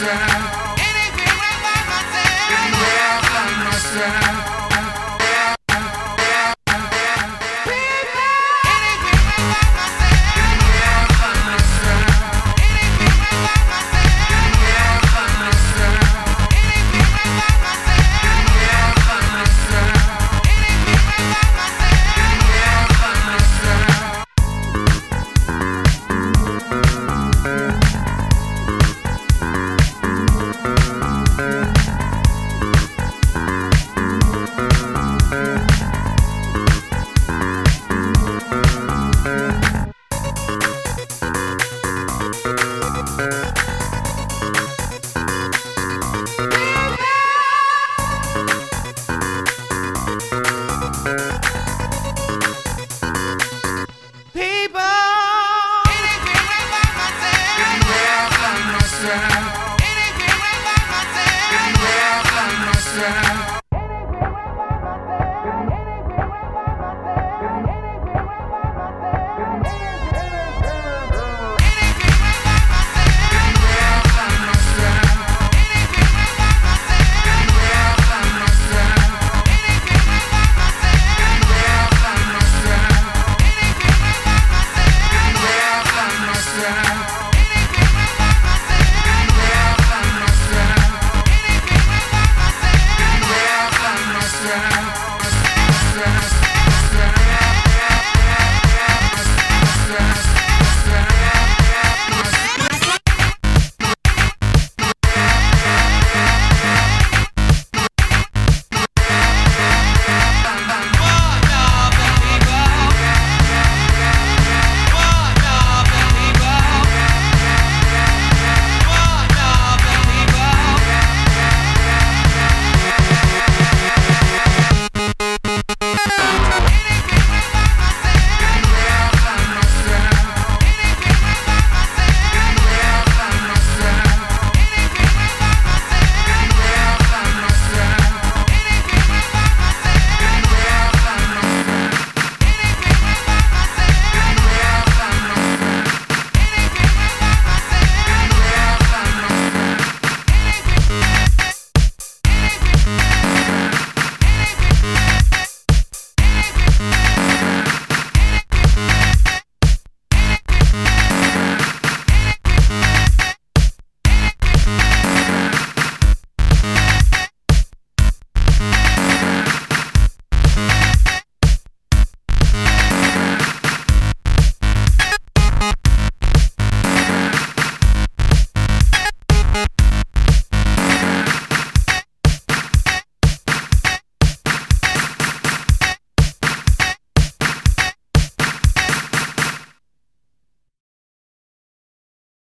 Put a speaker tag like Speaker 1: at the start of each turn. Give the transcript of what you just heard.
Speaker 1: time.